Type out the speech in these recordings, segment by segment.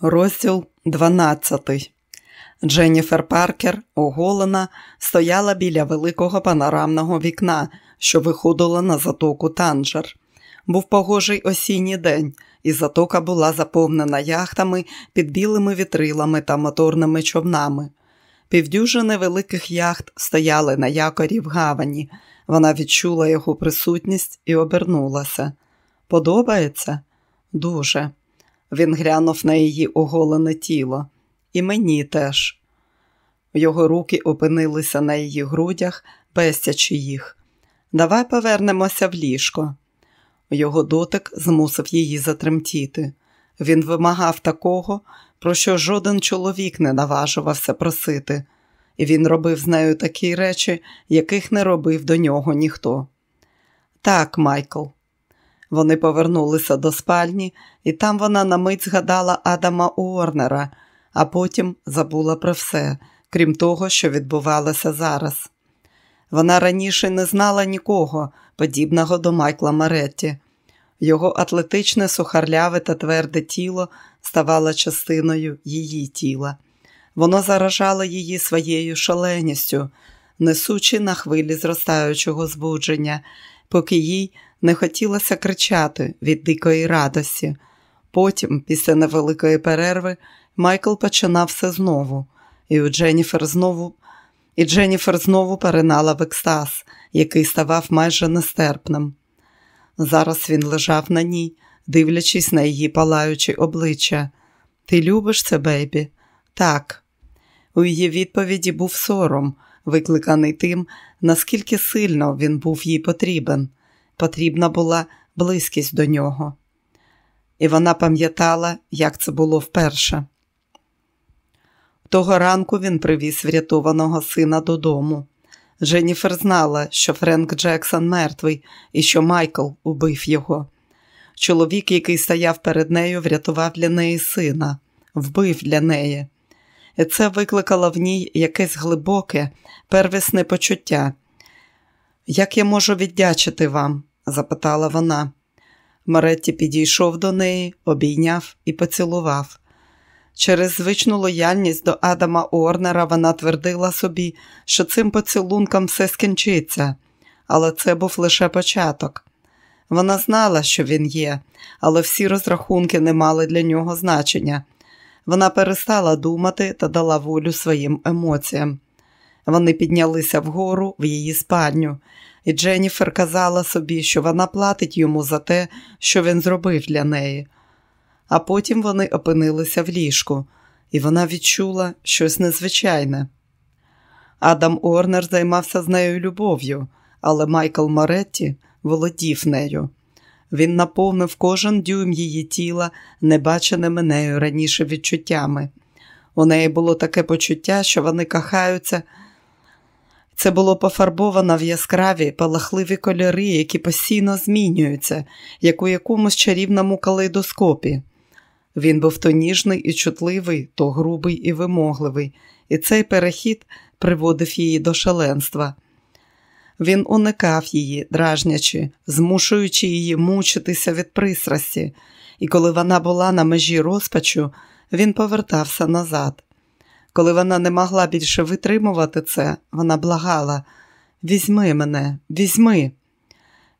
Розділ 12 Дженніфер Паркер, оголена, стояла біля великого панорамного вікна, що виходило на затоку Танжер. Був погожий осінній день, і затока була заповнена яхтами під білими вітрилами та моторними човнами. Півдюжини великих яхт стояли на якорі в гавані. Вона відчула його присутність і обернулася. Подобається? Дуже. Він глянув на її оголене тіло. І мені теж. Його руки опинилися на її грудях, пестячи їх. Давай повернемося в ліжко. Його дотик змусив її затремтіти. Він вимагав такого, про що жоден чоловік не наважувався просити, і він робив з нею такі речі, яких не робив до нього ніхто. Так, Майкл, вони повернулися до спальні, і там вона на мить згадала Адама Уорнера, а потім забула про все, крім того, що відбувалося зараз. Вона раніше не знала нікого, подібного до Майкла Маретті. Його атлетичне, сухарляве та тверде тіло ставало частиною її тіла. Воно заражало її своєю шаленістю, несучи на хвилі зростаючого збудження, поки їй не хотілося кричати від дикої радості. Потім, після невеликої перерви, Майкл починав все знову, і у Дженніфер знову і Дженніфер знову перенала в екстаз, який ставав майже нестерпним. Зараз він лежав на ній, дивлячись на її палаючі обличчя. Ти любиш це, бейбі? Так. У її відповіді був сором, викликаний тим, наскільки сильно він був їй потрібен потрібна була близькість до нього. І вона пам'ятала, як це було вперше. Того ранку він привіз врятованого сина додому. Дженніфер знала, що Френк Джексон мертвий і що Майкл убив його. Чоловік, який стояв перед нею, врятував для неї сина, вбив для неї. І це викликало в ній якесь глибоке, первісне почуття. Як я можу віддячити вам? Запитала вона. Маретті підійшов до неї, обійняв і поцілував. Через звичну лояльність до Адама Орнера вона твердила собі, що цим поцілунком все скінчиться, але це був лише початок. Вона знала, що він є, але всі розрахунки не мали для нього значення. Вона перестала думати та дала волю своїм емоціям. Вони піднялися вгору в її спальню, і Дженніфер казала собі, що вона платить йому за те, що він зробив для неї. А потім вони опинилися в ліжку, і вона відчула щось незвичайне. Адам Орнер займався з нею любов'ю, але Майкл Моретті володів нею. Він наповнив кожен дюйм її тіла, небаченими нею раніше відчуттями. У неї було таке почуття, що вони кахаються. Це було пофарбовано в яскраві, палахливі кольори, які постійно змінюються, як у якомусь чарівному калейдоскопі. Він був то ніжний і чутливий, то грубий і вимогливий, і цей перехід приводив її до шаленства. Він уникав її, дражнячи, змушуючи її мучитися від пристрасті, і коли вона була на межі розпачу, він повертався назад. Коли вона не могла більше витримувати це, вона благала візьми мене, візьми.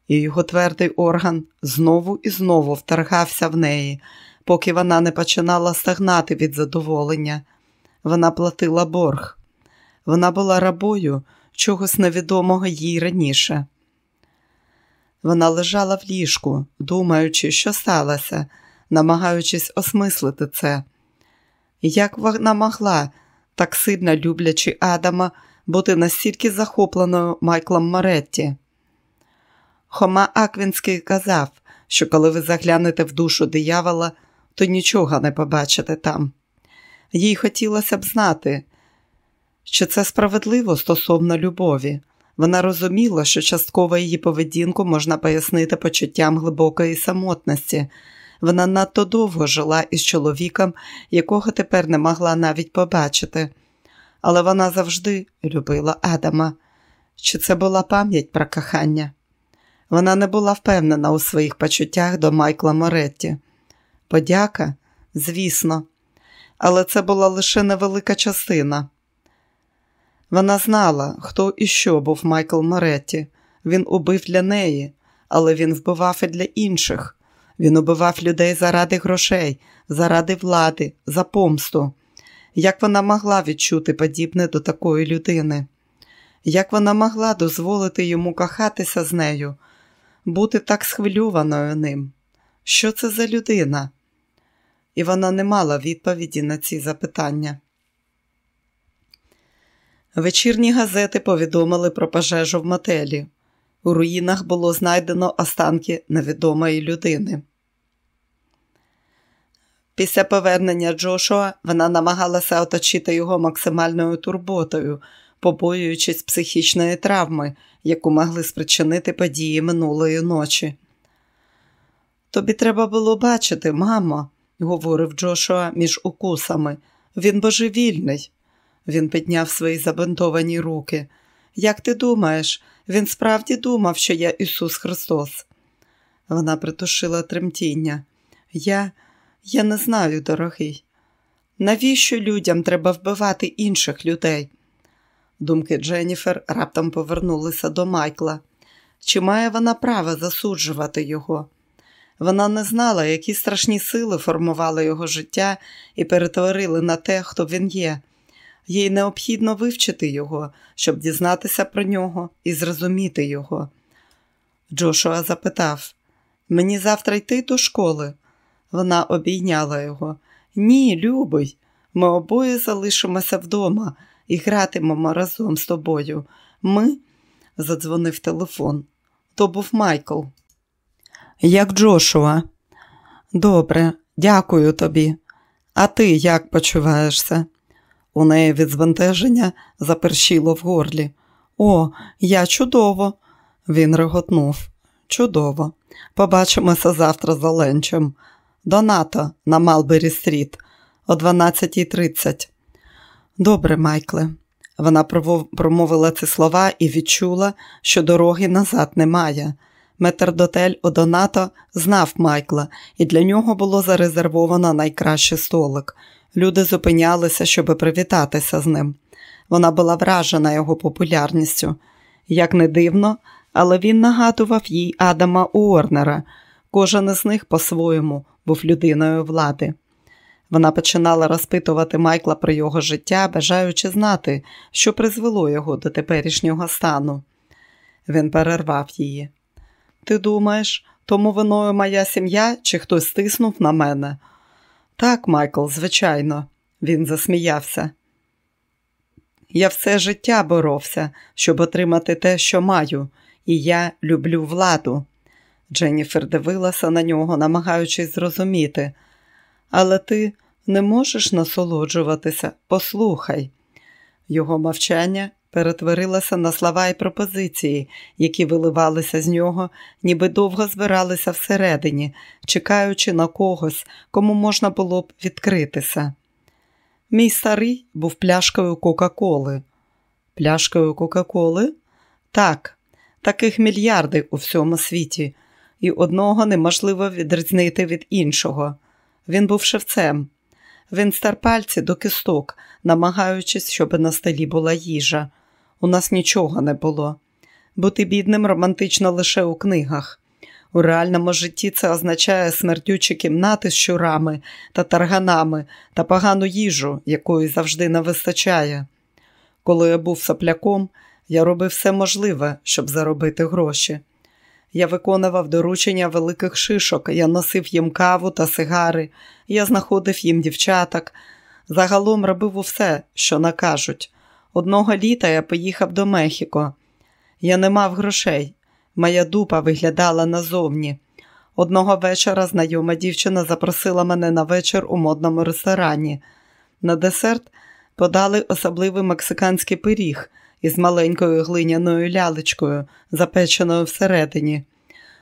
І його твердий орган знову і знову вторгався в неї, поки вона не починала стагнати від задоволення. Вона платила борг. Вона була рабою чогось невідомого їй раніше. Вона лежала в ліжку, думаючи, що сталося, намагаючись осмислити це. Як вона могла так сильно люблячи Адама, бути настільки захопленою Майклом Моретті. Хома Аквінський казав, що коли ви заглянете в душу диявола, то нічого не побачите там. Їй хотілося б знати, що це справедливо стосовно любові. Вона розуміла, що частково її поведінку можна пояснити почуттям глибокої самотності. Вона надто довго жила із чоловіком, якого тепер не могла навіть побачити, але вона завжди любила Адама. Чи це була пам'ять про кохання? Вона не була впевнена у своїх почуттях до Майкла Моретті. Подяка, звісно, але це була лише невелика частина. Вона знала, хто і що був Майкл Моретті. Він убив для неї, але він вбивав і для інших. Він убивав людей заради грошей, заради влади, за помсту. Як вона могла відчути подібне до такої людини? Як вона могла дозволити йому кохатися з нею, бути так схвильованою ним? Що це за людина? І вона не мала відповіді на ці запитання. Вечірні газети повідомили про пожежу в мотелі. У руїнах було знайдено останки невідомої людини. Після повернення Джошуа вона намагалася оточити його максимальною турботою, побоюючись психічної травми, яку могли спричинити події минулої ночі. Тобі треба було бачити, мамо, говорив Джошуа між укусами. Він божевільний. Він підняв свої забинтовані руки. Як ти думаєш, він справді думав, що я Ісус Христос? Вона притушила тремтіння. Я я не знаю, дорогий. Навіщо людям треба вбивати інших людей? Думки Дженніфер раптом повернулися до Майкла. Чи має вона право засуджувати його? Вона не знала, які страшні сили формували його життя і перетворили на те, хто він є. Їй необхідно вивчити його, щоб дізнатися про нього і зрозуміти його. Джошуа запитав: Мені завтра йти до школи? Вона обійняла його. Ні, любий, ми обоє залишимося вдома і гратимемо разом з тобою. Ми, задзвонив телефон. То був Майкл. Як Джошуа. Добре, дякую тобі. А ти як почуваєшся? У неї від збентеження запершіло в горлі. О, я чудово. Він реготнув. Чудово. Побачимося завтра за ленчем. До НАТО на Малбері Стріт о 12.30. Добре, Майкле. Вона промовила ці слова і відчула, що дороги назад немає. Метрдотель Одонато знав Майкла, і для нього було зарезервовано найкращий столик. Люди зупинялися, щоби привітатися з ним. Вона була вражена його популярністю. Як не дивно, але він нагадував їй Адама Уорнера. Кожен із них по-своєму був людиною влади. Вона починала розпитувати Майкла про його життя, бажаючи знати, що призвело його до теперішнього стану. Він перервав її. Ти думаєш, тому виною моя сім'я чи хтось стиснув на мене? Так, Майкл, звичайно, він засміявся. Я все життя боровся, щоб отримати те, що маю, і я люблю владу. Дженніфер дивилася на нього, намагаючись зрозуміти. Але ти не можеш насолоджуватися, послухай. Його мовчання перетворилося на слова і пропозиції, які виливалися з нього, ніби довго збиралися всередині, чекаючи на когось, кому можна було б відкритися. Мій старий був пляшкою Кока-Коли. Пляшкою Кока-Коли? Так, таких мільярди у всьому світі, і одного неможливо відрізнити від іншого. Він був шевцем. Він стар пальці до кисток, намагаючись, щоб на столі була їжа. У нас нічого не було. Бути бідним романтично лише у книгах. У реальному житті це означає смердючі кімнати з щурами та тарганами та погану їжу, якої завжди не вистачає. Коли я був сопляком, я робив все можливе, щоб заробити гроші. Я виконував доручення великих шишок, я носив їм каву та сигари, я знаходив їм дівчаток. Загалом робив усе, що накажуть. Одного літа я поїхав до Мехіко. Я не мав грошей. Моя дупа виглядала назовні. Одного вечора знайома дівчина запросила мене на вечір у модному ресторані. На десерт подали особливий мексиканський пиріг із маленькою глиняною лялечкою, запеченою всередині.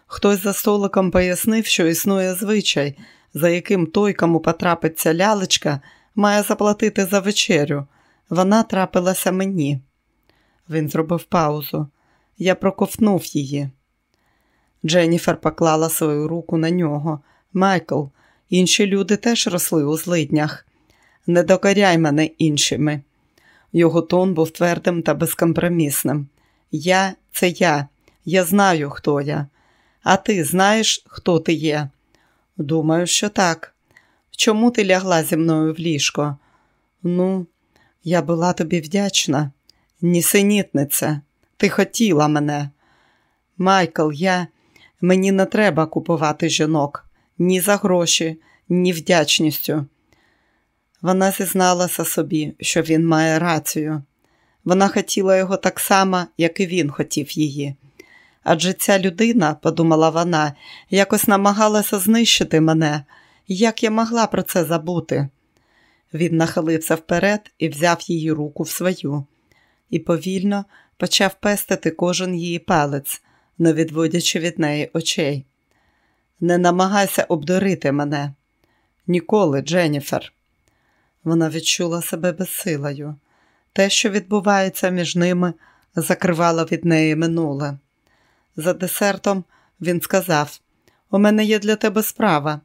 Хтось за столиком пояснив, що існує звичай, за яким той, кому потрапиться лялечка, має заплатити за вечерю. Вона трапилася мені. Він зробив паузу. Я проковтнув її. Дженніфер поклала свою руку на нього. Майкл, інші люди теж росли у злиднях. Не докоряй мене іншими. Його тон був твердим та безкомпромісним. Я це я. Я знаю, хто я. А ти знаєш, хто ти є? Думаю, що так. Чому ти лягла зі мною в ліжко? Ну, я була тобі вдячна. Нісенітниця, ти хотіла мене. Майкл, я мені не треба купувати жінок ні за гроші, ні вдячністю. Вона зізналася собі, що він має рацію. Вона хотіла його так само, як і він хотів її. Адже ця людина, подумала вона, якось намагалася знищити мене, як я могла про це забути. Він нахилився вперед і взяв її руку в свою, і повільно почав пестити кожен її палець, не відводячи від неї очей. Не намагайся обдурити мене. Ніколи, Дженніфер. Вона відчула себе безсилою. Те, що відбувається між ними, закривало від неї минуле. За десертом він сказав: У мене є для тебе справа.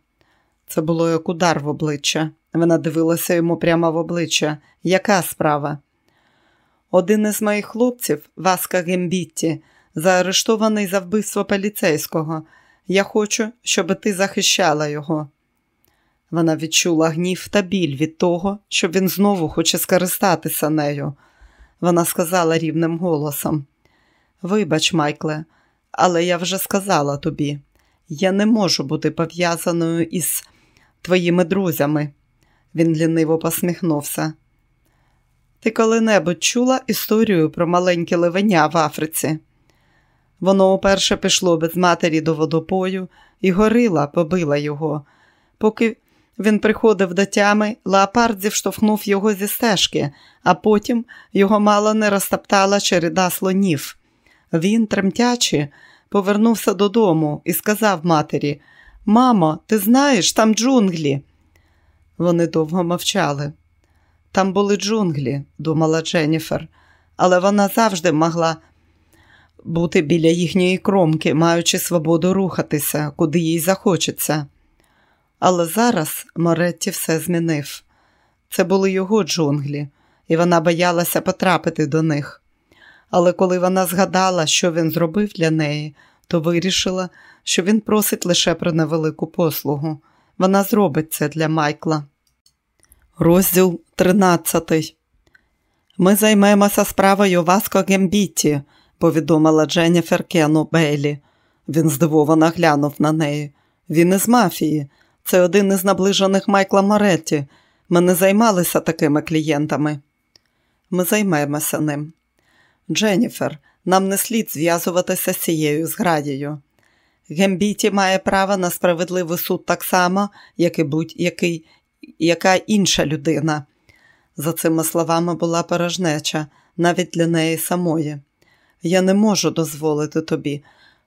Це було як удар в обличчя. Вона дивилася йому прямо в обличчя. Яка справа? Один із моїх хлопців, Васка Гембітті, заарештований за вбивство поліцейського. Я хочу, щоб ти захищала його. Вона відчула гнів та біль від того, що він знову хоче скористатися нею. Вона сказала рівним голосом: Вибач, Майкле, але я вже сказала тобі, я не можу бути пов'язаною із твоїми друзями. Він ліниво посміхнувся. Ти коли-небудь чула історію про маленьке левеня в Африці? Воно уперше пішло без матері до водопою і горила, побила його. Поки він приходив до тями, леопард зіштовхнув його зі стежки, а потім його мало не розтоптала череда слонів. Він, тремтячи, повернувся додому і сказав матері: Мамо, ти знаєш, там джунглі. Вони довго мовчали. Там були джунглі, думала Дженніфер, але вона завжди могла бути біля їхньої кромки, маючи свободу рухатися, куди їй захочеться. Але зараз Моретті все змінив. Це були його джунглі, і вона боялася потрапити до них. Але коли вона згадала, що він зробив для неї, то вирішила, що він просить лише про невелику послугу. Вона зробить це для Майкла. Розділ 13 Ми займемося справою Васко Гембітті, повідомила Дженніфер Кену Бейлі. Він здивовано глянув на неї. Він із мафії. Це один із наближених Майкла Моретті. Ми не займалися такими клієнтами. Ми займемося ним. Дженніфер, нам не слід зв'язуватися з цією зградією. Гембіті має право на справедливий суд так само, як і будь-який, яка інша людина. За цими словами була порожнеча, навіть для неї самої. Я не можу дозволити тобі,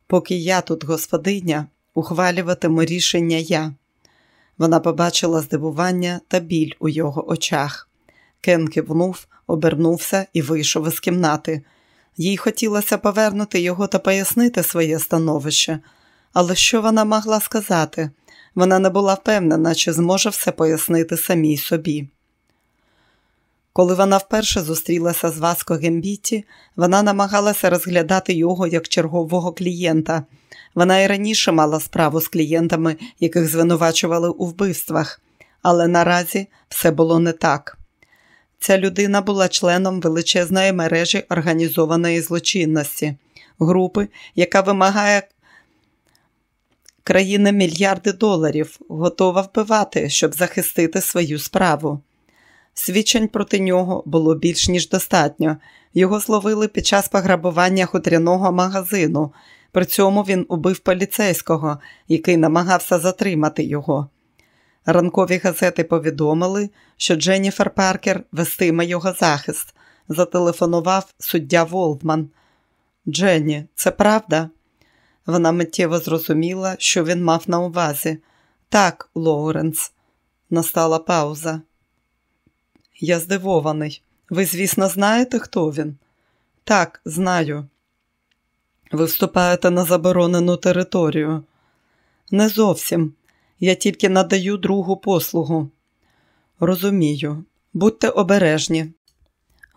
поки я тут, господиня, ухвалюватиму рішення я. Вона побачила здивування та біль у його очах. Кен кивнув, обернувся і вийшов із кімнати. Їй хотілося повернути його та пояснити своє становище, але що вона могла сказати? Вона не була впевнена, чи зможе все пояснити самій собі. Коли вона вперше зустрілася з Васко Гембіті, вона намагалася розглядати його як чергового клієнта. Вона і раніше мала справу з клієнтами, яких звинувачували у вбивствах, але наразі все було не так. Ця людина була членом величезної мережі організованої злочинності, групи, яка вимагає країни мільярди доларів, готова вбивати, щоб захистити свою справу. Свідчень проти нього було більш ніж достатньо. Його зловили під час пограбування хутряного магазину. При цьому він убив поліцейського, який намагався затримати його. Ранкові газети повідомили, що Дженніфер Паркер вестиме його захист. Зателефонував суддя Волдман. Дженні, це правда? Вона миттєво зрозуміла, що він мав на увазі. Так, Лоуренс. Настала пауза. Я здивований. Ви, звісно, знаєте, хто він? Так, знаю. Ви вступаєте на заборонену територію. Не зовсім. Я тільки надаю другу послугу. Розумію, будьте обережні.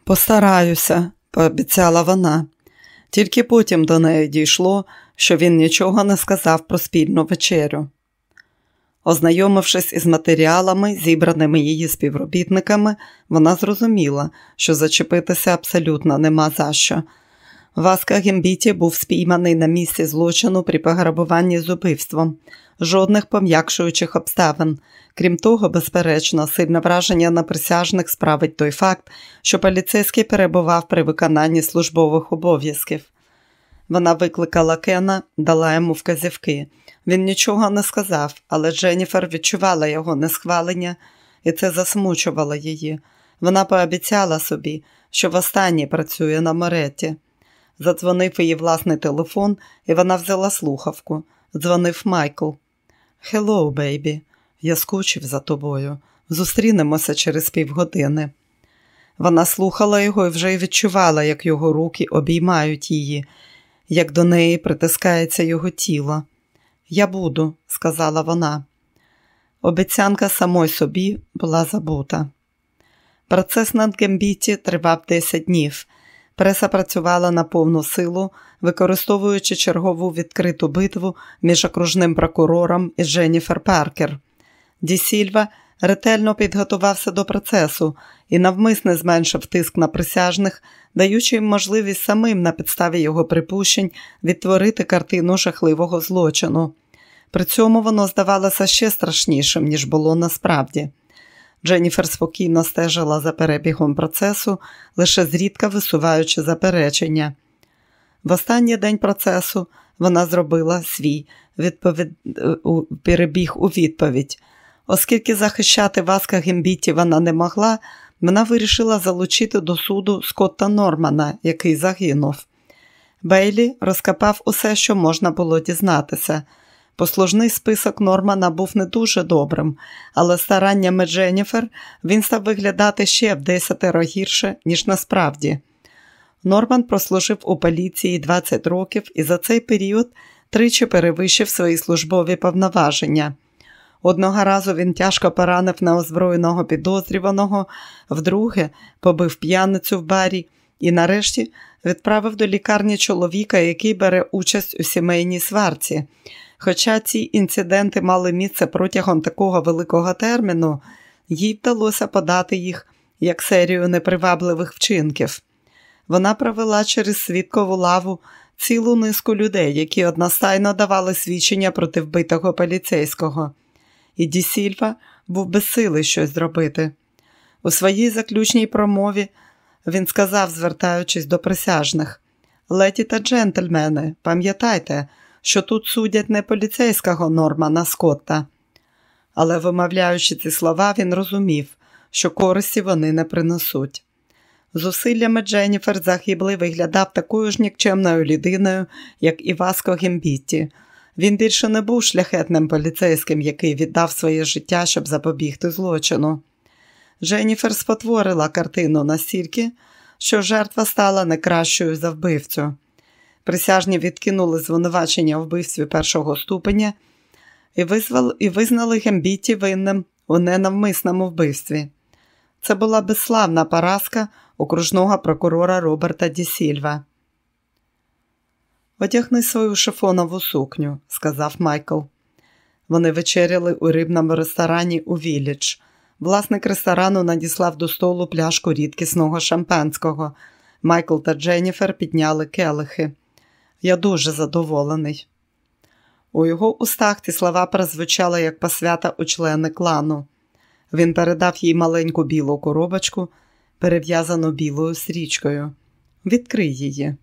Постараюся, пообіцяла вона. Тільки потім до неї дійшло, що він нічого не сказав про спільну вечерю. Ознайомившись із матеріалами, зібраними її співробітниками, вона зрозуміла, що зачепитися абсолютно нема за що. Васка Гембіті був спійманий на місці злочину при пограбуванні з убивством, жодних пом'якшуючих обставин. Крім того, безперечно, сильне враження на присяжних справить той факт, що поліцейський перебував при виконанні службових обов'язків. Вона викликала Кена, дала йому вказівки. Він нічого не сказав, але Дженніфер відчувала його несхвалення, і це засмучувало її. Вона пообіцяла собі, що востаннє працює на Моретті. Задзвонив її власний телефон, і вона взяла слухавку. Дзвонив Майкл. «Хеллоу, бейбі, я скучив за тобою. Зустрінемося через півгодини. Вона слухала його і вже й відчувала, як його руки обіймають її, як до неї притискається його тіло. Я буду, сказала вона. Обіцянка самой собі була забута. Процес над Гембіті тривав 10 днів. Преса працювала на повну силу, використовуючи чергову відкриту битву між окружним прокурором і Дженніфер Паркер. Ді Сільва ретельно підготувався до процесу і навмисне зменшив тиск на присяжних, даючи їм можливість самим на підставі його припущень відтворити картину жахливого злочину. При цьому воно здавалося ще страшнішим, ніж було насправді. Дженніфер спокійно стежила за перебігом процесу, лише зрідка висуваючи заперечення. В останній день процесу вона зробила свій відповід... перебіг у відповідь. Оскільки захищати Васка Гембіті вона не могла, вона вирішила залучити до суду Скотта Нормана, який загинув. Бейлі розкопав усе, що можна було дізнатися. Послужний список Нормана був не дуже добрим, але стараннями Дженніфер він став виглядати ще в десятеро гірше, ніж насправді. Норман прослужив у поліції 20 років і за цей період тричі перевищив свої службові повноваження. Одного разу він тяжко поранив неозброєного підозрюваного, вдруге побив п'яницю в барі і нарешті відправив до лікарні чоловіка, який бере участь у сімейній сварці. Хоча ці інциденти мали місце протягом такого великого терміну, їй вдалося подати їх як серію непривабливих вчинків. Вона провела через свідкову лаву цілу низку людей, які одностайно давали свідчення проти вбитого поліцейського і Ді Сільва був безсилий щось зробити. У своїй заключній промові він сказав, звертаючись до присяжних Леді та джентльмени, пам'ятайте, що тут судять не поліцейського Нормана Скотта. Але, вимовляючи ці слова, він розумів, що користі вони не принесуть. Зусиллями Дженніфер загиблий виглядав такою ж нікчемною людиною, як і Васко Гембітті – він більше не був шляхетним поліцейським, який віддав своє життя, щоб запобігти злочину. Дженніфер спотворила картину настільки, що жертва стала не кращою за вбивцю. Присяжні відкинули звинувачення у вбивстві першого ступеня і, визвали, і визнали Гембіті винним у ненавмисному вбивстві. Це була безславна поразка окружного прокурора Роберта Дісільва. Одягни свою шифонову сукню, сказав Майкл. Вони вечеряли у рибному ресторані у Віллідж. Власник ресторану надіслав до столу пляшку рідкісного шампанського. Майкл та Дженніфер підняли келихи. Я дуже задоволений. У його устах ті слова прозвучали як посвята у члени клану. Він передав їй маленьку білу коробочку, перев'язану білою стрічкою. Відкрий її.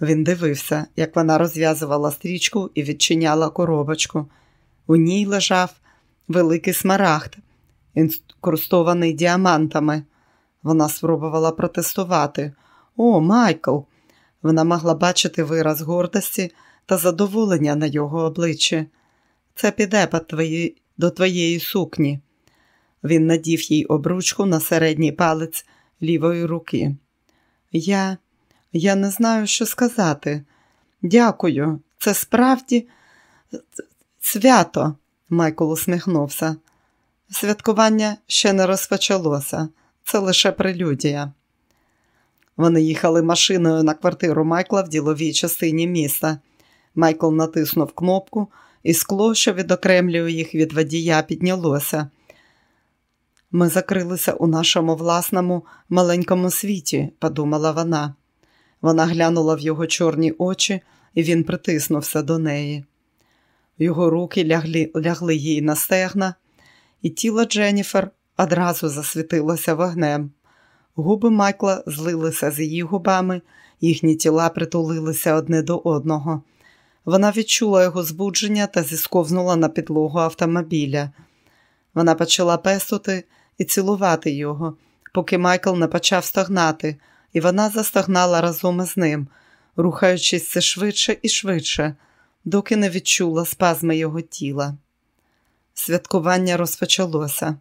Він дивився, як вона розв'язувала стрічку і відчиняла коробочку. У ній лежав великий смарагд, інкрустований діамантами. Вона спробувала протестувати. О, Майкл! Вона могла бачити вираз гордості та задоволення на його обличчі. Це піде твої... до твоєї сукні. Він надів їй обручку на середній палець лівої руки. Я я не знаю, що сказати. Дякую, це справді свято, Майкл усміхнувся. Святкування ще не розпочалося, це лише прелюдія. Вони їхали машиною на квартиру Майкла в діловій частині міста. Майкл натиснув кнопку, і скло, що відокремлює їх від водія, піднялося. Ми закрилися у нашому власному маленькому світі, подумала вона. Вона глянула в його чорні очі, і він притиснувся до неї. Його руки лягли, лягли їй на стегна, і тіло Дженніфер одразу засвітилося вогнем. Губи Майкла злилися з її губами, їхні тіла притулилися одне до одного. Вона відчула його збудження та зісковзнула на підлогу автомобіля. Вона почала пестути і цілувати його, поки Майкл не почав стогнати, і вона застогнала разом із ним, рухаючись все швидше і швидше, доки не відчула спазми його тіла. Святкування розпочалося.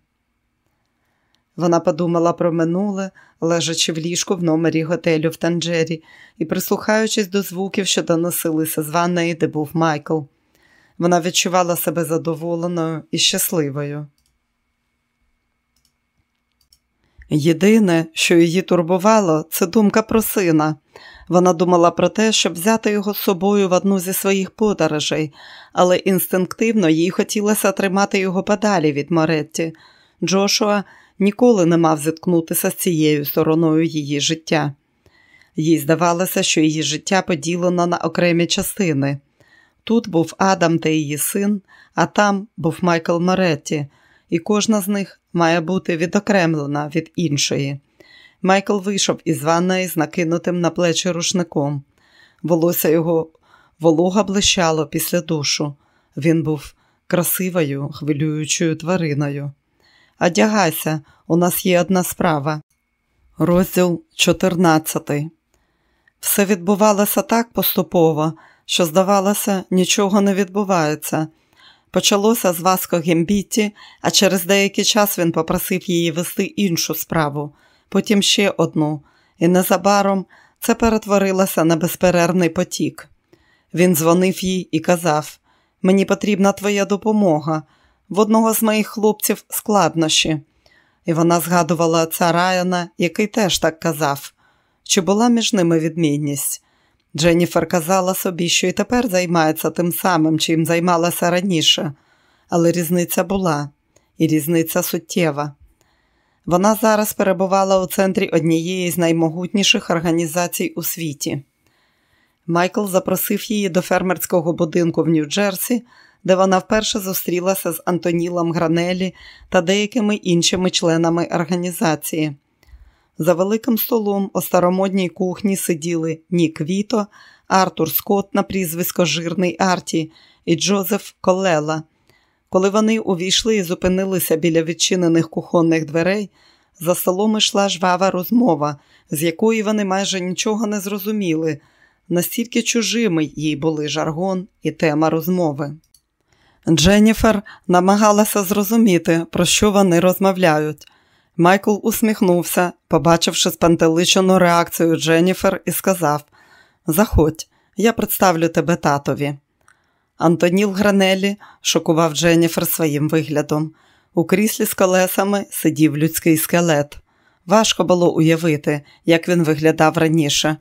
Вона подумала про минуле, лежачи в ліжку в номері готелю в Танджері і прислухаючись до звуків, що доносилися з ванної, де був Майкл. Вона відчувала себе задоволеною і щасливою. Єдине, що її турбувало, це думка про сина. Вона думала про те, щоб взяти його з собою в одну зі своїх подорожей, але інстинктивно їй хотілося тримати його подалі від Моретті. Джошуа ніколи не мав зіткнутися з цією стороною її життя. Їй здавалося, що її життя поділено на окремі частини. Тут був Адам та її син, а там був Майкл Моретті, і кожна з них має бути відокремлена від іншої. Майкл вийшов із ванної з накинутим на плечі рушником. Волосся його волога блищало після душу. Він був красивою, хвилюючою твариною. Одягайся, у нас є одна справа. Розділ 14 Все відбувалося так поступово, що, здавалося, нічого не відбувається. Почалося з Васко Гембіті, а через деякий час він попросив її вести іншу справу, потім ще одну, і незабаром це перетворилося на безперервний потік. Він дзвонив їй і казав: Мені потрібна твоя допомога. В одного з моїх хлопців складнощі. І вона згадувала отця Райана, який теж так казав, чи була між ними відмінність. Дженніфер казала собі, що і тепер займається тим самим, чим займалася раніше, але різниця була, і різниця суттєва. Вона зараз перебувала у центрі однієї з наймогутніших організацій у світі. Майкл запросив її до фермерського будинку в Нью-Джерсі, де вона вперше зустрілася з Антонілом Гранелі та деякими іншими членами організації. За великим столом у старомодній кухні сиділи Нік Віто, Артур Скотт на прізвисько Жирний Арті і Джозеф Колела. Коли вони увійшли і зупинилися біля відчинених кухонних дверей, за столом йшла жвава розмова, з якої вони майже нічого не зрозуміли, настільки чужими їй були жаргон і тема розмови. Дженніфер намагалася зрозуміти, про що вони розмовляють. Майкл усміхнувся, побачивши спантеличену реакцію Дженніфер, і сказав: Заходь, я представлю тебе татові. Антоніл Гранелі шокував Дженніфер своїм виглядом. У кріслі з колесами сидів людський скелет. Важко було уявити, як він виглядав раніше.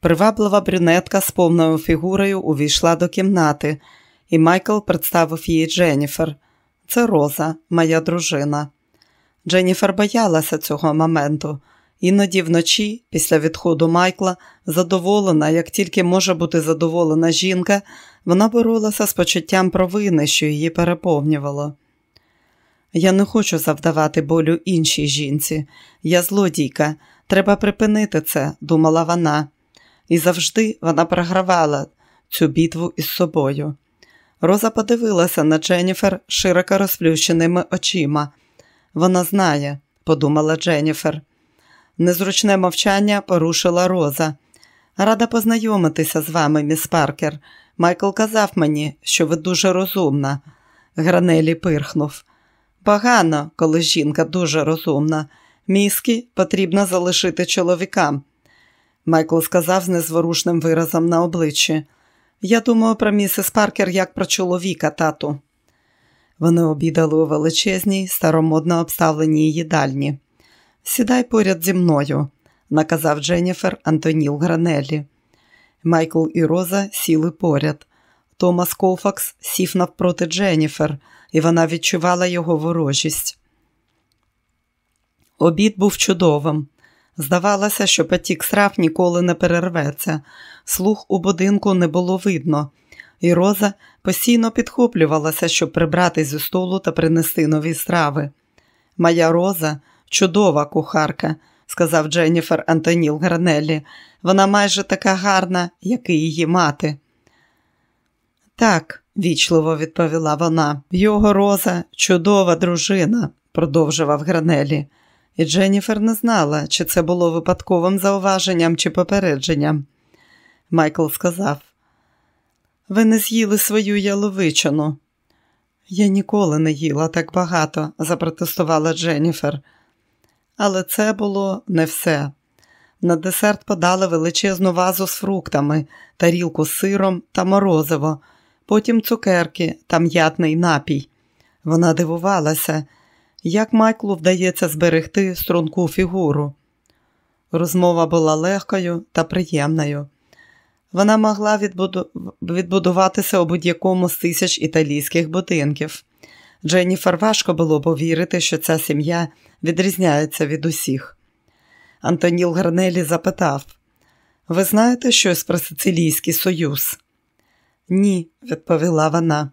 Приваблива брюнетка з повною фігурою увійшла до кімнати, і Майкл представив її Дженніфер. Це Роза, моя дружина. Дженніфер боялася цього моменту. Іноді вночі, після відходу Майкла, задоволена, як тільки може бути задоволена жінка, вона боролася з почуттям провини, що її переповнювало. Я не хочу завдавати болю іншій жінці. Я злодійка, треба припинити це, думала вона. І завжди вона програвала цю битву із собою. Роза подивилася на Дженніфер широко розплющеними очима. Вона знає, подумала Дженніфер. Незручне мовчання порушила Роза. Рада познайомитися з вами, міс Паркер. Майкл казав мені, що ви дуже розумна. Гранелі пирхнув. Погано, коли жінка дуже розумна. Мізки потрібно залишити чоловікам. Майкл сказав з незворушним виразом на обличчі. Я думаю про місіс Паркер як про чоловіка, тату. Вони обідали у величезній, старомодно обставленій їдальні. Сідай поряд зі мною, наказав Дженніфер Антоніл Гранелі. Майкл і Роза сіли поряд. Томас Колфакс сів навпроти Дженніфер, і вона відчувала його ворожість. Обід був чудовим. Здавалося, що потік страв ніколи не перерветься. Слух у будинку не було видно, і Роза постійно підхоплювалася, щоб прибрати зі столу та принести нові страви. Моя Роза чудова кухарка, сказав Дженніфер Антоніл Гранеллі. Вона майже така гарна, як і її мати. Так, вічливо відповіла вона. Його роза чудова дружина, продовжував Гранелі. І Дженніфер не знала, чи це було випадковим зауваженням чи попередженням. Майкл сказав: Ви не з'їли свою яловичину. Я ніколи не їла так багато, запротестувала Дженніфер. Але це було не все. На десерт подали величезну вазу з фруктами, тарілку з сиром та морозиво, потім цукерки та м'ятний напій. Вона дивувалася, як Майклу вдається зберегти струнку фігуру. Розмова була легкою та приємною. Вона могла відбуду... відбудуватися у будь-якому з тисяч італійських будинків. Дженніфер важко було повірити, що ця сім'я відрізняється від усіх. Антоніл Гарнелі запитав: Ви знаєте щось про Сицилійський Союз? Ні, відповіла вона.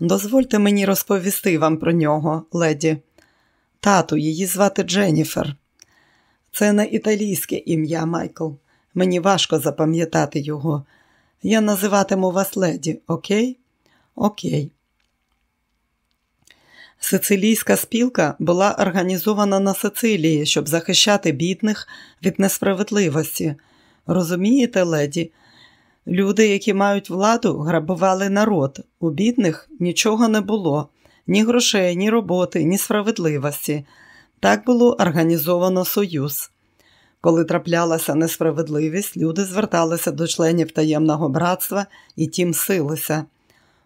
Дозвольте мені розповісти вам про нього, леді. Тату, її звати Дженніфер. Це не італійське ім'я, Майкл. Мені важко запам'ятати його. Я називатиму вас леді, окей? Окей. Сицилійська спілка була організована на Сицилії, щоб захищати бідних від несправедливості. Розумієте, леді? Люди, які мають владу, грабували народ. У бідних нічого не було, ні грошей, ні роботи, ні справедливості. Так було організовано союз. Коли траплялася несправедливість, люди зверталися до членів таємного братства і тім силися.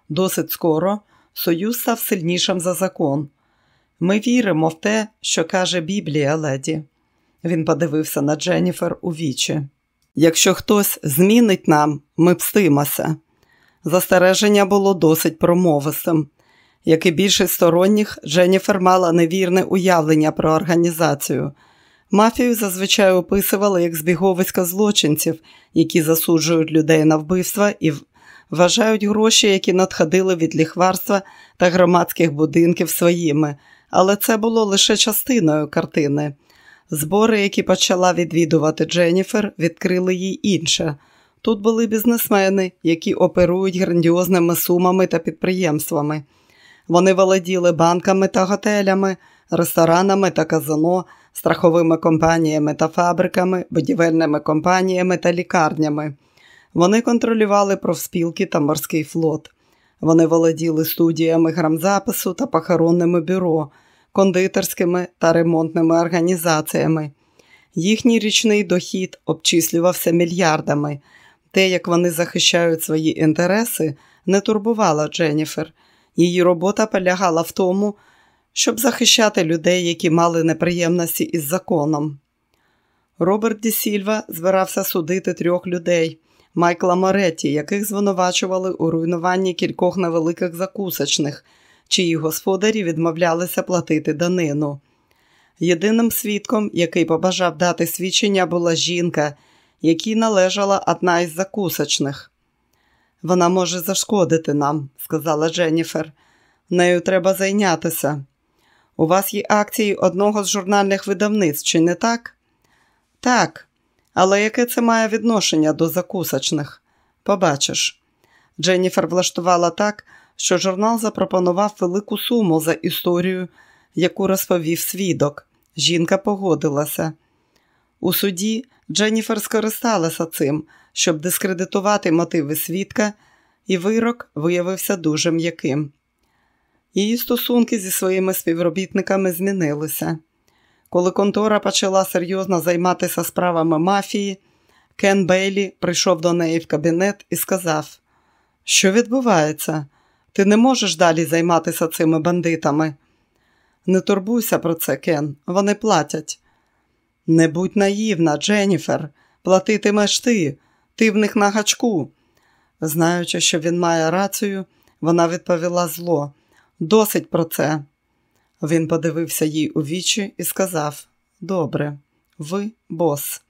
Досить скоро союз став сильнішим за закон. Ми віримо в те, що каже Біблія, леді. Він подивився на Дженніфер у вічі. Якщо хтось змінить нам, ми пстимося. Застереження було досить промовистим. Як і більшість сторонніх, Дженніфер мала невірне уявлення про організацію. Мафію зазвичай описували як збіговиська злочинців, які засуджують людей на вбивства і вважають гроші, які надходили від ліхварства та громадських будинків своїми, але це було лише частиною картини. Збори, які почала відвідувати Дженніфер, відкрили їй інше. Тут були бізнесмени, які оперують грандіозними сумами та підприємствами. Вони володіли банками та готелями, ресторанами та казино, страховими компаніями та фабриками, будівельними компаніями та лікарнями. Вони контролювали профспілки та морський флот. Вони володіли студіями грамзапису та похоронними бюро кондитерськими та ремонтними організаціями. Їхній річний дохід обчислювався мільярдами. Те, як вони захищають свої інтереси, не турбувало Дженніфер. Її робота полягала в тому, щоб захищати людей, які мали неприємності із законом. Роберт Ді Сільва збирався судити трьох людей Майкла Моретті, яких звинувачували у руйнуванні кількох невеликих закусочних чиї господарі відмовлялися платити данину. Єдиним свідком, який побажав дати свідчення, була жінка, якій належала одна із закусочних. Вона може зашкодити нам, сказала Дженніфер. Нею треба зайнятися. У вас є акції одного з журнальних видавництв, чи не так? Так, але яке це має відношення до закусочних? Побачиш. Дженніфер влаштувала так, що журнал запропонував велику суму за історію, яку розповів свідок. Жінка погодилася. У суді Дженніфер скористалася цим, щоб дискредитувати мотиви свідка, і вирок виявився дуже м'яким. Її стосунки зі своїми співробітниками змінилися. Коли контора почала серйозно займатися справами мафії, Кен Бейлі прийшов до неї в кабінет і сказав, що відбувається. Ти не можеш далі займатися цими бандитами. Не турбуйся про це, Кен, вони платять. Не будь наївна, Дженніфер, платитимеш ти, ти в них на гачку. Знаючи, що він має рацію, вона відповіла зло. Досить про це. Він подивився їй у вічі і сказав: Добре, ви бос.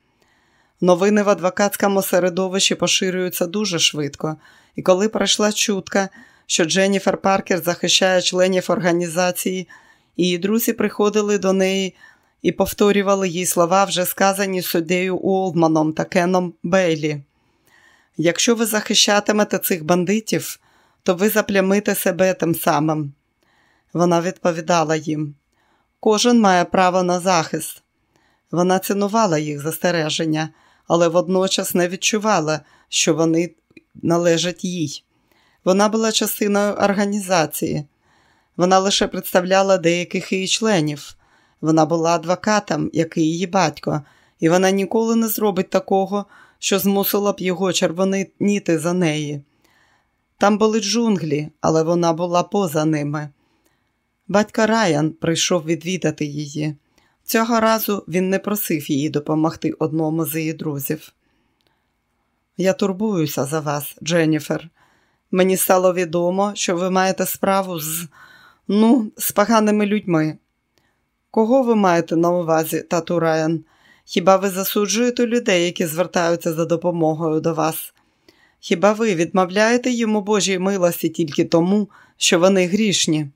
Новини в адвокатському середовищі поширюються дуже швидко, і коли пройшла чутка, що Дженніфер Паркер захищає членів організації, її друзі приходили до неї і повторювали їй слова, вже сказані суддею Уолдманом та Кеном Бейлі. Якщо ви захищатимете цих бандитів, то ви заплямите себе тим самим. Вона відповідала їм: кожен має право на захист. Вона цінувала їх застереження, але водночас не відчувала, що вони належать їй. Вона була частиною організації. Вона лише представляла деяких її членів. Вона була адвокатом, як і її батько, і вона ніколи не зробить такого, що змусила б його червоніти за неї. Там були джунглі, але вона була поза ними. Батько Райан прийшов відвідати її. Цього разу він не просив її допомогти одному з її друзів. Я турбуюся за вас, Дженніфер. Мені стало відомо, що ви маєте справу з ну, з поганими людьми. Кого ви маєте на увазі, тату Райан? Хіба ви засуджуєте людей, які звертаються за допомогою до вас? Хіба ви відмовляєте йому Божій милості тільки тому, що вони грішні?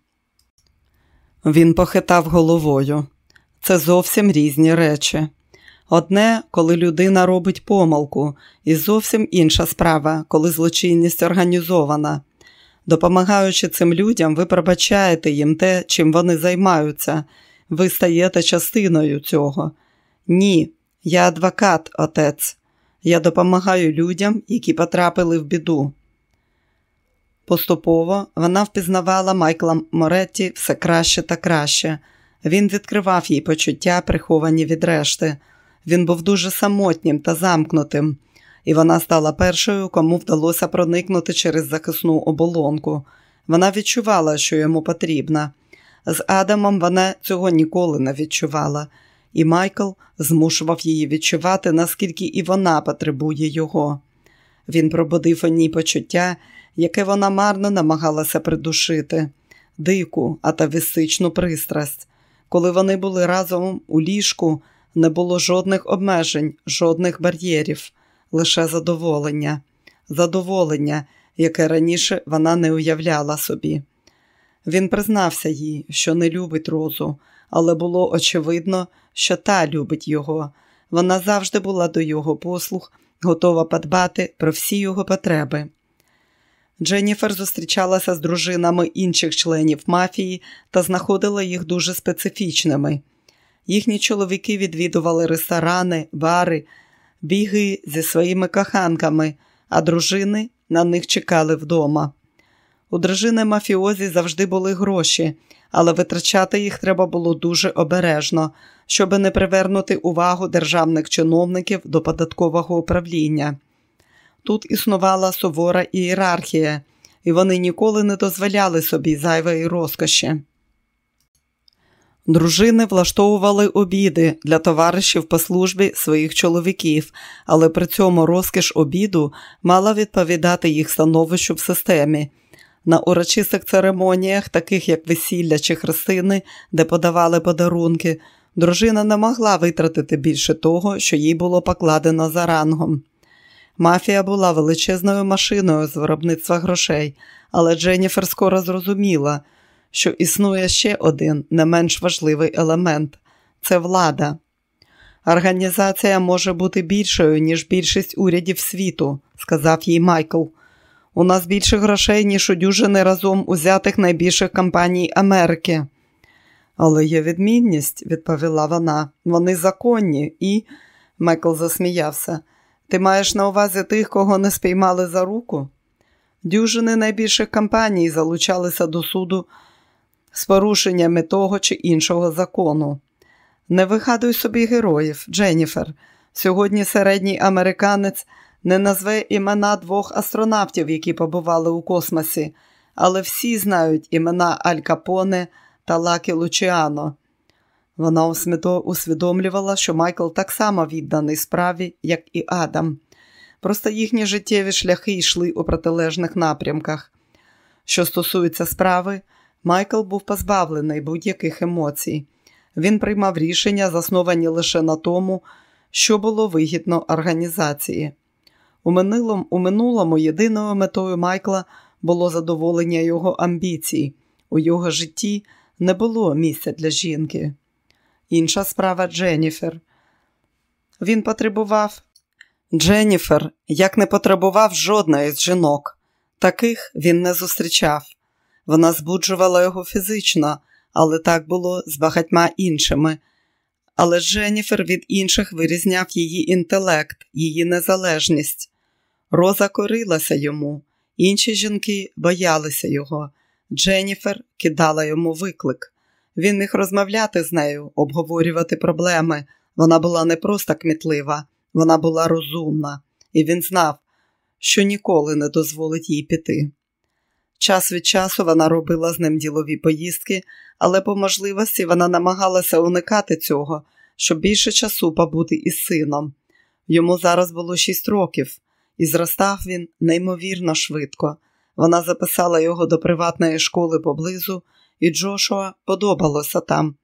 Він похитав головою. Це зовсім різні речі. Одне, коли людина робить помилку, і зовсім інша справа, коли злочинність організована. Допомагаючи цим людям, ви пробачаєте їм те, чим вони займаються, ви стаєте частиною цього. Ні, я адвокат, отець. Я допомагаю людям, які потрапили в біду. Поступово вона впізнавала Майкла Моретті все краще та краще. Він відкривав їй почуття, приховані від решти. Він був дуже самотнім та замкнутим, і вона стала першою, кому вдалося проникнути через захисну оболонку. Вона відчувала, що йому потрібна. З Адамом вона цього ніколи не відчувала, і Майкл змушував її відчувати, наскільки і вона потребує його. Він пробудив у ній почуття, яке вона марно намагалася придушити, дику, атавістичну пристрасть. Коли вони були разом у ліжку, не було жодних обмежень, жодних бар'єрів, лише задоволення, задоволення, яке раніше вона не уявляла собі. Він признався їй, що не любить розу, але було очевидно, що та любить його. Вона завжди була до його послуг, готова подбати про всі його потреби. Дженніфер зустрічалася з дружинами інших членів мафії та знаходила їх дуже специфічними. Їхні чоловіки відвідували ресторани, бари, біги зі своїми коханками, а дружини на них чекали вдома. У дружини мафіозі завжди були гроші, але витрачати їх треба було дуже обережно, щоби не привернути увагу державних чиновників до податкового управління. Тут існувала сувора ієрархія, і вони ніколи не дозволяли собі зайвої розкоші. Дружини влаштовували обіди для товаришів по службі своїх чоловіків, але при цьому розкіш обіду мала відповідати їх становищу в системі. На урочистих церемоніях, таких як весілля чи хрестини, де подавали подарунки, дружина не могла витратити більше того, що їй було покладено за рангом. Мафія була величезною машиною з виробництва грошей, але Дженніфер скоро зрозуміла, що існує ще один не менш важливий елемент це влада. Організація може бути більшою, ніж більшість урядів світу, сказав їй Майкл. У нас більше грошей, ніж у дюжини разом узятих найбільших компаній Америки. Але є відмінність, відповіла вона. Вони законні і. Майкл засміявся. Ти маєш на увазі тих, кого не спіймали за руку? Дюжини найбільших компаній залучалися до суду з порушеннями того чи іншого закону. Не вигадуй собі героїв, Дженніфер. Сьогодні середній американець не назве імена двох астронавтів, які побували у космосі, але всі знають імена Аль Капоне та Лакі Лучіано. Вона усвідомлювала, що Майкл так само відданий справі, як і Адам. Просто їхні життєві шляхи йшли у протилежних напрямках. Що стосується справи, Майкл був позбавлений будь-яких емоцій. Він приймав рішення, засновані лише на тому, що було вигідно організації. У минулому, у минулому єдиною метою Майкла було задоволення його амбіцій. У його житті не було місця для жінки. Інша справа Дженніфер. Він потребував Дженніфер, як не потребував жодної з жінок. Таких він не зустрічав. Вона збуджувала його фізично, але так було з багатьма іншими. Але Дженніфер від інших вирізняв її інтелект, її незалежність. Роза корилася йому, інші жінки боялися його. Дженніфер кидала йому виклик. Він міг розмовляти з нею, обговорювати проблеми. Вона була не просто кмітлива, вона була розумна, і він знав, що ніколи не дозволить їй піти. Час від часу вона робила з ним ділові поїздки, але по можливості вона намагалася уникати цього, щоб більше часу побути із сином. Йому зараз було шість років, і зростав він неймовірно швидко. Вона записала його до приватної школи поблизу, і Джошуа подобалося там.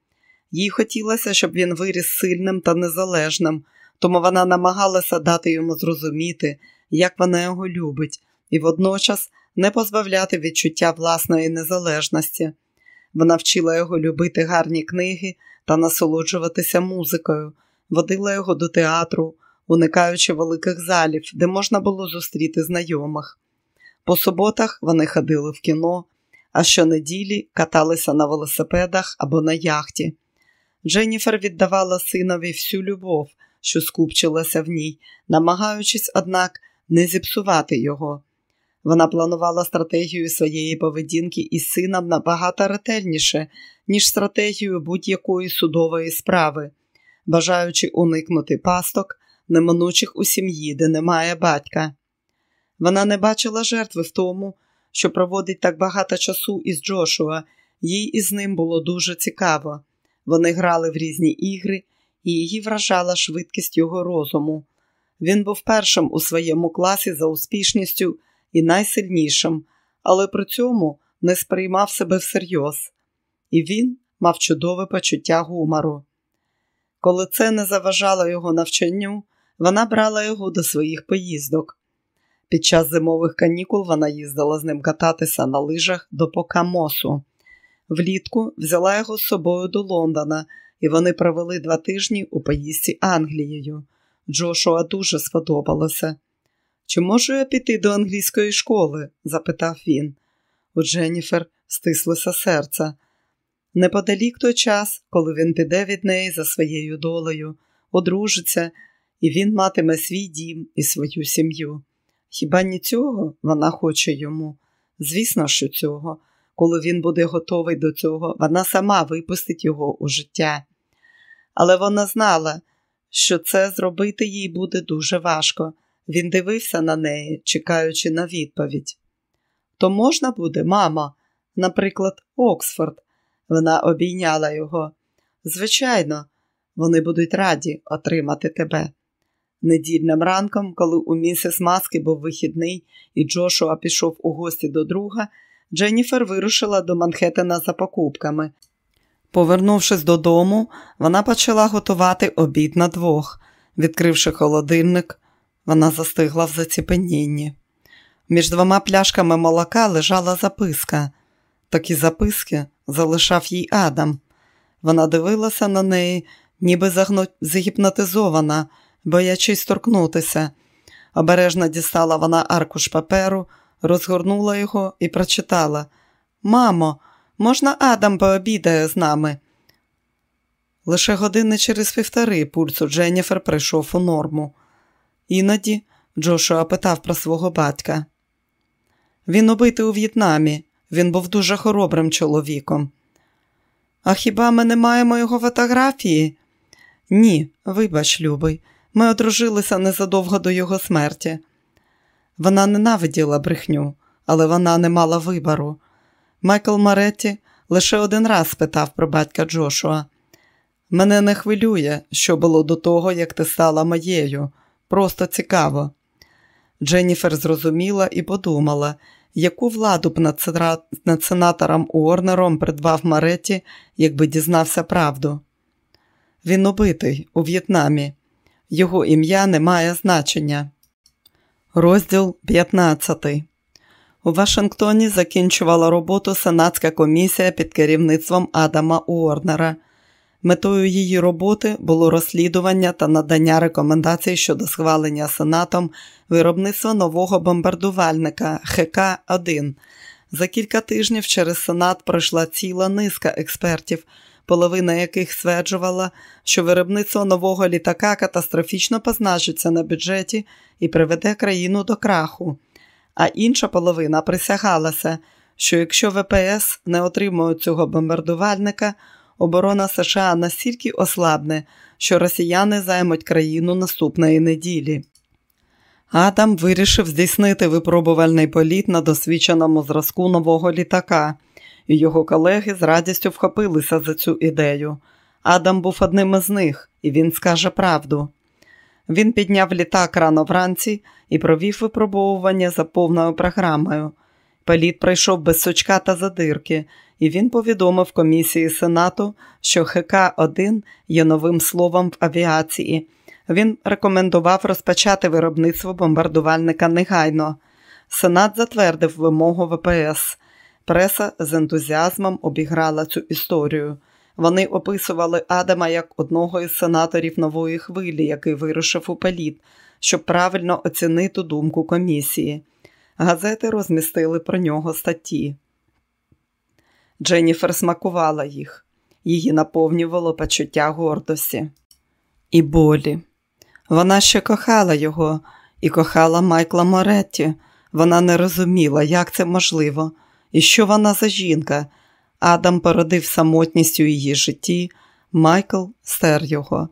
Їй хотілося, щоб він виріс сильним та незалежним, тому вона намагалася дати йому зрозуміти, як вона його любить, і водночас не позбавляти відчуття власної незалежності. Вона вчила його любити гарні книги та насолоджуватися музикою, водила його до театру, уникаючи великих залів, де можна було зустріти знайомих. По суботах вони ходили в кіно, а щонеділі каталися на велосипедах або на яхті. Дженніфер віддавала синові всю любов, що скупчилася в ній, намагаючись, однак, не зіпсувати його. Вона планувала стратегію своєї поведінки із сином набагато ретельніше, ніж стратегію будь-якої судової справи, бажаючи уникнути пасток, неминучих у сім'ї, де немає батька. Вона не бачила жертви в тому, що проводить так багато часу із Джошуа, їй із ним було дуже цікаво. Вони грали в різні ігри, і її вражала швидкість його розуму. Він був першим у своєму класі за успішністю і найсильнішим, але при цьому не сприймав себе всерйоз. І він мав чудове почуття гумору. Коли це не заважало його навчанню, вона брала його до своїх поїздок. Під час зимових канікул вона їздила з ним кататися на лижах до Покамосу. Влітку взяла його з собою до Лондона, і вони провели два тижні у поїздці Англією. Джошуа дуже сподобалося. Чи можу я піти до англійської школи? запитав він. У Дженніфер стислося серце. Неподалік той час, коли він піде від неї за своєю долею, одружиться, і він матиме свій дім і свою сім'ю. Хіба ні цього вона хоче йому? Звісно, що цього. Коли він буде готовий до цього, вона сама випустить його у життя. Але вона знала, що це зробити їй буде дуже важко. Він дивився на неї, чекаючи на відповідь. То можна буде, мама, наприклад, Оксфорд. Вона обійняла його. Звичайно, вони будуть раді отримати тебе. Недільним ранком, коли у місіс Маски був вихідний і Джошуа пішов у гості до друга, Дженніфер вирушила до Манхеттена за покупками. Повернувшись додому, вона почала готувати обід на двох. Відкривши холодильник, вона застигла в заціпенінні. Між двома пляшками молока лежала записка. Такі записки залишав їй Адам. Вона дивилася на неї, ніби загіпнотизована, боячись торкнутися. Обережно дістала вона аркуш паперу, розгорнула його і прочитала Мамо, можна Адам пообідає з нами? Лише години через півтори пульс у Дженніфер прийшов у норму. Іноді Джошуа питав про свого батька. Він убитий у В'єтнамі, він був дуже хоробрим чоловіком. А хіба ми не маємо його фотографії? Ні, вибач, любий, ми одружилися незадовго до його смерті. Вона ненавиділа брехню, але вона не мала вибору. Майкл Маретті лише один раз спитав про батька Джошуа. Мене не хвилює, що було до того, як ти стала моєю. Просто цікаво. Дженніфер зрозуміла і подумала, яку владу б над сенатором Уорнером придбав Маретті, якби дізнався правду. Він убитий у В'єтнамі. Його ім'я не має значення. Розділ 15 У Вашингтоні закінчувала роботу Сенатська комісія під керівництвом Адама Уорнера. Метою її роботи було розслідування та надання рекомендацій щодо схвалення Сенатом виробництва нового бомбардувальника ХК-1. За кілька тижнів через Сенат пройшла ціла низка експертів, половина яких стверджувала, що виробництво нового літака катастрофічно позначиться на бюджеті і приведе країну до краху. А інша половина присягалася, що якщо ВПС не отримують цього бомбардувальника, оборона США настільки ослабне, що росіяни займуть країну наступної неділі. Адам вирішив здійснити випробувальний політ на досвідченому зразку нового літака, і його колеги з радістю вхопилися за цю ідею. Адам був одним із них, і він скаже правду. Він підняв літак рано вранці і провів випробовування за повною програмою. Політ пройшов без сучка та задирки, і він повідомив комісії Сенату, що ХК-1 є новим словом в авіації. Він рекомендував розпочати виробництво бомбардувальника негайно. Сенат затвердив вимогу ВПС. Преса з ентузіазмом обіграла цю історію. Вони описували Адама як одного із сенаторів нової хвилі, який вирушив у політ, щоб правильно оцінити думку комісії. Газети розмістили про нього статті. Дженніфер смакувала їх, її наповнювало почуття гордості і болі. Вона ще кохала його і кохала Майкла Моретті. Вона не розуміла, як це можливо, і що вона за жінка. Адам породив самотність у її житті, Майкл стер його.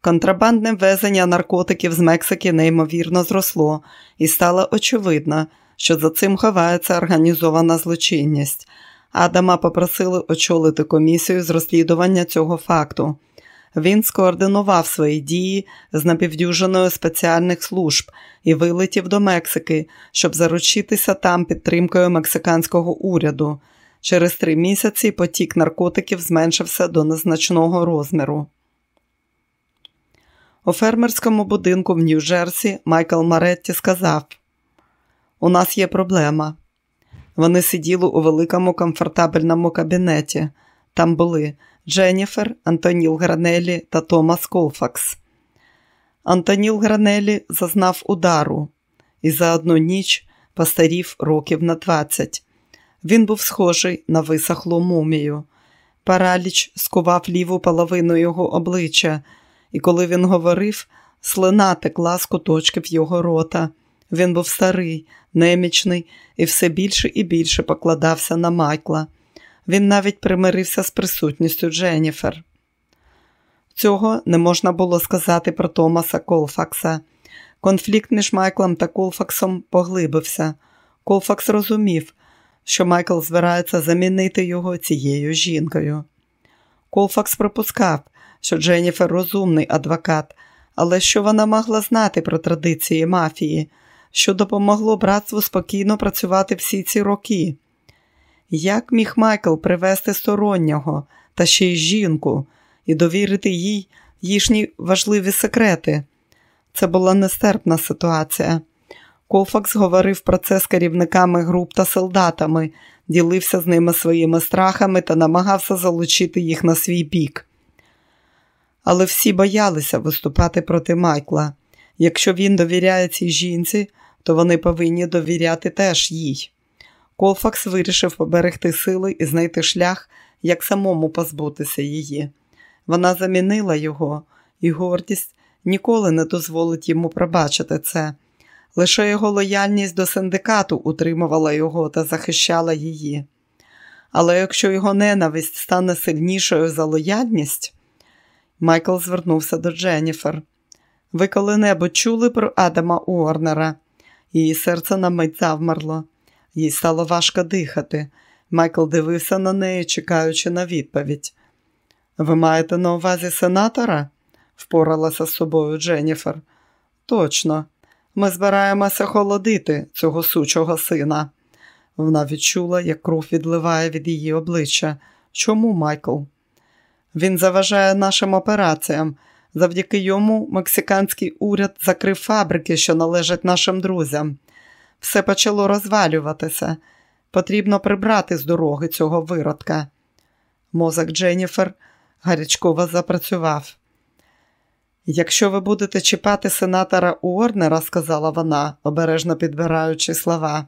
Контрабандне ввезення наркотиків з Мексики неймовірно зросло, і стало очевидно, що за цим ховається організована злочинність. Адама попросили очолити комісію з розслідування цього факту. Він скоординував свої дії з напівдюжиною спеціальних служб і вилетів до Мексики, щоб заручитися там підтримкою мексиканського уряду. Через три місяці потік наркотиків зменшився до незначного розміру. У фермерському будинку в Нью-Джерсі Майкл Маретті сказав: У нас є проблема. Вони сиділи у великому комфортабельному кабінеті. Там були Дженніфер, Антоніл Гранелі та Томас Колфакс. Антоніл Гранелі зазнав удару і за одну ніч постарів років на 20. Він був схожий на висохлу мумію. Параліч скував ліву половину його обличчя, і коли він говорив, слина текла з куточків його рота. Він був старий, немічний і все більше і більше покладався на Майкла. Він навіть примирився з присутністю Дженніфер. Цього не можна було сказати про Томаса Колфакса. Конфлікт між Майклом та Колфаксом поглибився. Колфакс розумів, що Майкл збирається замінити його цією жінкою. Колфакс припускав, що Дженніфер розумний адвокат, але що вона могла знати про традиції мафії, що допомогло братству спокійно працювати всі ці роки. Як міг Майкл привести стороннього та ще й жінку і довірити їй їхні важливі секрети? Це була нестерпна ситуація. Колфакс говорив про це з керівниками груп та солдатами, ділився з ними своїми страхами та намагався залучити їх на свій бік. Але всі боялися виступати проти Майкла. Якщо він довіряє цій жінці, то вони повинні довіряти теж їй. Колфакс вирішив поберегти сили і знайти шлях, як самому позбутися її. Вона замінила його, і гордість ніколи не дозволить йому пробачити це. Лише його лояльність до синдикату утримувала його та захищала її. Але якщо його ненависть стане сильнішою за лояльність, Майкл звернувся до Дженніфер. Ви коли-небудь чули про Адама Уорнера? Її серце на мить завмерло. Їй стало важко дихати. Майкл дивився на неї, чекаючи на відповідь. Ви маєте на увазі сенатора? впоралася з собою Дженніфер. Точно, ми збираємося холодити цього сучого сина. Вона відчула, як кров відливає від її обличчя. Чому, Майкл? Він заважає нашим операціям. Завдяки йому мексиканський уряд закрив фабрики, що належать нашим друзям. Все почало розвалюватися. Потрібно прибрати з дороги цього виродка. Мозок Дженніфер гарячково запрацював. Якщо ви будете чіпати сенатора Уорнера, сказала вона, обережно підбираючи слова,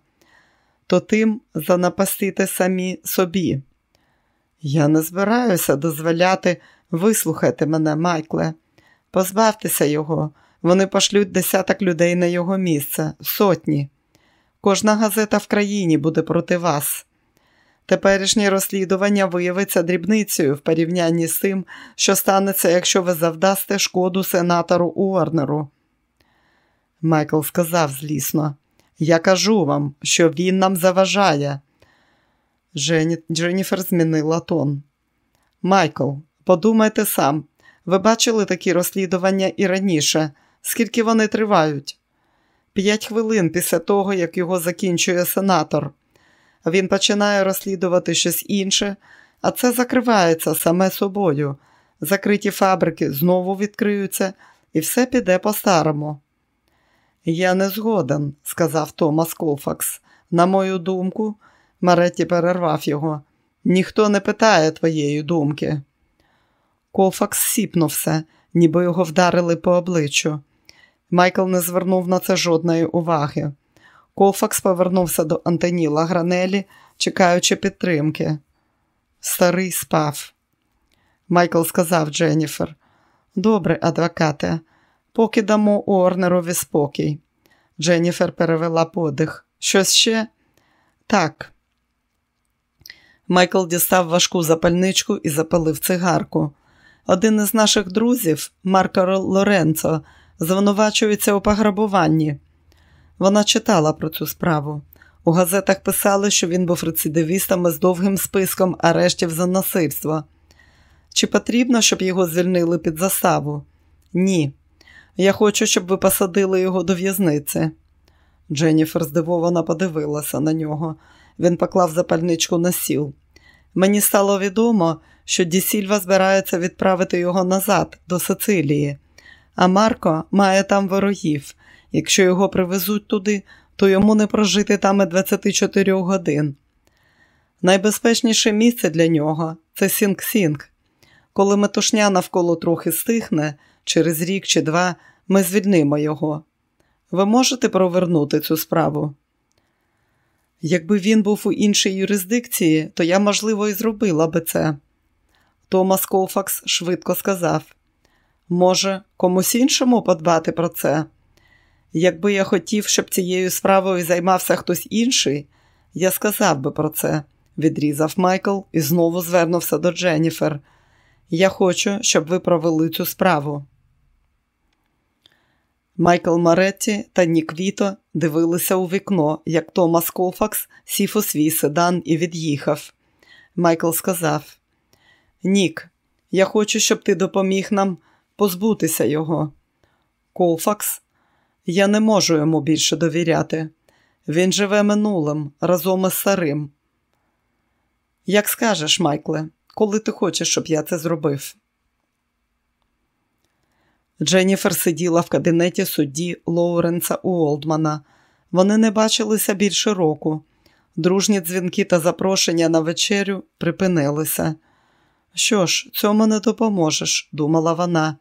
то тим занапастите самі собі. Я не збираюся дозволяти вислухати мене, Майкле. Позбавтеся його, вони пошлють десяток людей на його місце, сотні. Кожна газета в країні буде проти вас. Теперішнє розслідування виявиться дрібницею в порівнянні з тим, що станеться, якщо ви завдасте шкоду сенатору Уорнеру. Майкл сказав злісно. Я кажу вам, що він нам заважає. Жені... Дженніфер змінила тон. Майкл, подумайте сам, ви бачили такі розслідування і раніше. Скільки вони тривають? П'ять хвилин після того, як його закінчує сенатор. Він починає розслідувати щось інше, а це закривається саме собою. Закриті фабрики знову відкриються, і все піде по-старому. Я не згоден, сказав Томас Колфакс. На мою думку, Маретті перервав його. Ніхто не питає твоєї думки. Колфакс сіпнувся, ніби його вдарили по обличчю. Майкл не звернув на це жодної уваги. Колфакс повернувся до Антоніла Гранелі, чекаючи підтримки. Старий спав. Майкл сказав Дженніфер. Добре, адвокате, поки дамо Уорнерові спокій. Дженніфер перевела подих. Щось ще? Так. Майкл дістав важку запальничку і запалив цигарку. Один із наших друзів, Марко Лоренцо, звинувачується у пограбуванні. Вона читала про цю справу. У газетах писали, що він був рецидивістом з довгим списком арештів за насильство. Чи потрібно, щоб його звільнили під заставу? Ні. Я хочу, щоб ви посадили його до в'язниці. Дженніфер здивовано подивилася на нього. Він поклав запальничку на сіл. Мені стало відомо, що Дісільва збирається відправити його назад, до Сицилії, а Марко має там ворогів. Якщо його привезуть туди, то йому не прожити там і 24 годин. Найбезпечніше місце для нього це Сінг-Сінг. Коли метушня навколо трохи стихне, через рік чи два ми звільнимо його. Ви можете провернути цю справу? Якби він був у іншій юрисдикції, то я, можливо, і зробила би це. Томас Колфакс швидко сказав: може, комусь іншому подбати про це? Якби я хотів, щоб цією справою займався хтось інший, я сказав би про це, відрізав Майкл і знову звернувся до Дженніфер. Я хочу, щоб ви провели цю справу. Майкл Маретті та Нік Віто дивилися у вікно, як Томас Колфакс сів у свій седан і від'їхав. Майкл сказав: Нік, я хочу, щоб ти допоміг нам позбутися його. Колфакс я не можу йому більше довіряти. Він живе минулим разом із старим. Як скажеш, Майкле, коли ти хочеш, щоб я це зробив? Дженніфер сиділа в кабінеті судді Лоуренса Уолдмана. Вони не бачилися більше року. Дружні дзвінки та запрошення на вечерю припинилися. Що ж, цьому не допоможеш, думала вона.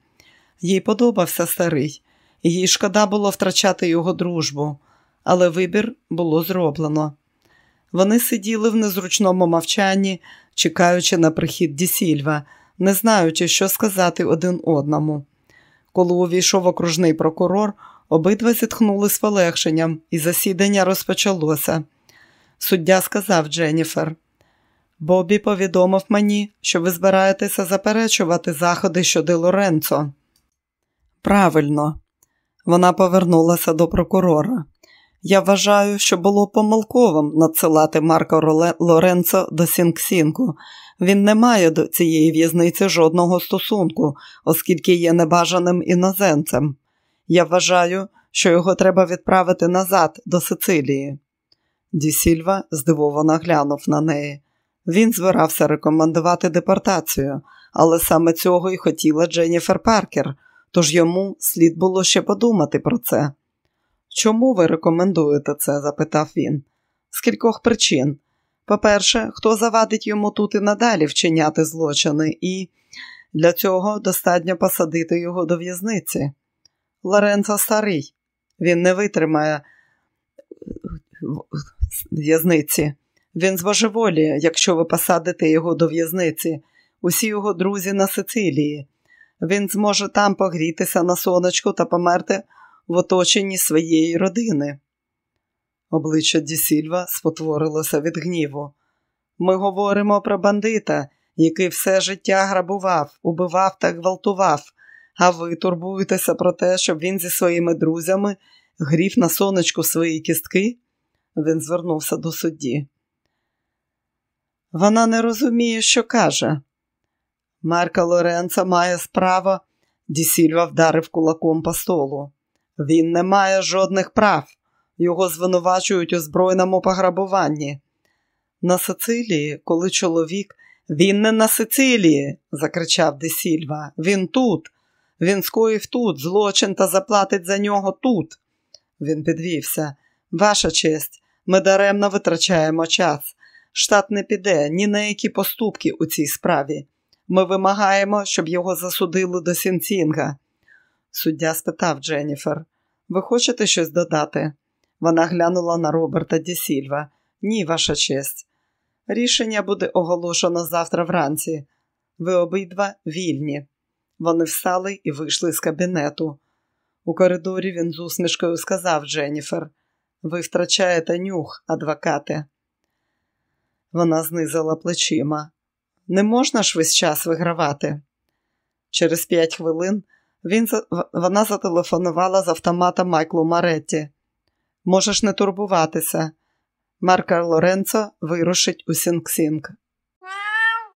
Їй подобався старий, їй шкода було втрачати його дружбу, але вибір було зроблено. Вони сиділи в незручному мовчанні, чекаючи на прихід Дісільва, не знаючи, що сказати один одному. Коли увійшов окружний прокурор, обидва зітхнули з полегшенням, і засідання розпочалося. Суддя сказав Дженніфер. Бобі повідомив мені, що ви збираєтеся заперечувати заходи щодо Лоренцо. Правильно, вона повернулася до прокурора. Я вважаю, що було помилковим надсилати Марко Лоренцо до Сінксінку. Він не має до цієї в'язниці жодного стосунку, оскільки є небажаним іноземцем. Я вважаю, що його треба відправити назад до Сицилії. Ді Сільва здивовано глянув на неї. Він збирався рекомендувати депортацію, але саме цього й хотіла Дженніфер Паркер, тож йому слід було ще подумати про це. Чому ви рекомендуєте це? запитав він. З кількох причин. По-перше, хто завадить йому тут і надалі вчиняти злочини, і для цього достатньо посадити його до в'язниці. Лоренцо старий, він не витримає в'язниці. Він збожеволіє, якщо ви посадите його до в'язниці, усі його друзі на Сицилії. Він зможе там погрітися на сонечку та померти в оточенні своєї родини. Обличчя Дісільва спотворилося від гніву. Ми говоримо про бандита, який все життя грабував, убивав та гвалтував, а ви турбуєтеся про те, щоб він зі своїми друзями грів на сонечку свої кістки? Він звернувся до судді. Вона не розуміє, що каже. Марка Лоренца має справу, Дісільва вдарив кулаком по столу. Він не має жодних прав. Його звинувачують у збройному пограбуванні. На Сицилії, коли чоловік, він не на Сицилії, закричав Десільва. Він тут. Він скоїв тут злочин та заплатить за нього тут. Він підвівся. Ваша честь, ми даремно витрачаємо час. Штат не піде ні на які поступки у цій справі. Ми вимагаємо, щоб його засудили до Сінцінга. Суддя спитав Дженніфер, ви хочете щось додати? Вона глянула на Роберта Дісільва. Ні, ваша честь. Рішення буде оголошено завтра вранці. Ви обидва вільні. Вони встали і вийшли з кабінету. У коридорі він з усмішкою сказав Дженніфер, ви втрачаєте нюх, адвокате. Вона знизила плечима. Не можна ж весь час вигравати. Через п'ять хвилин він, вона зателефонувала з автомата Майклу Маретті. Можеш не турбуватися. Марка Лоренцо вирушить у Сінг-Сінг.